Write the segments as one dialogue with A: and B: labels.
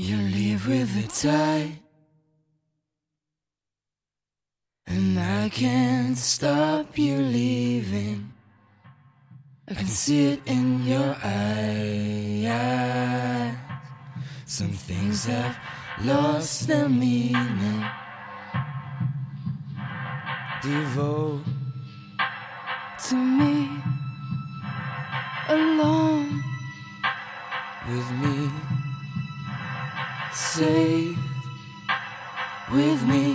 A: You leave with the tide, and I can't stop you leaving. I can see it in your eyes. Some things have lost their meaning. Devote to me alone with me safe with me.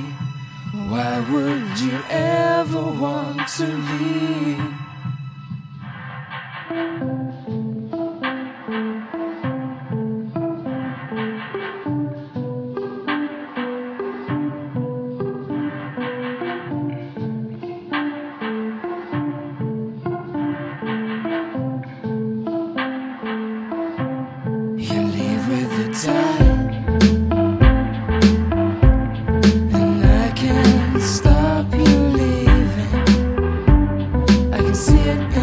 A: Why would you ever want to leave? See it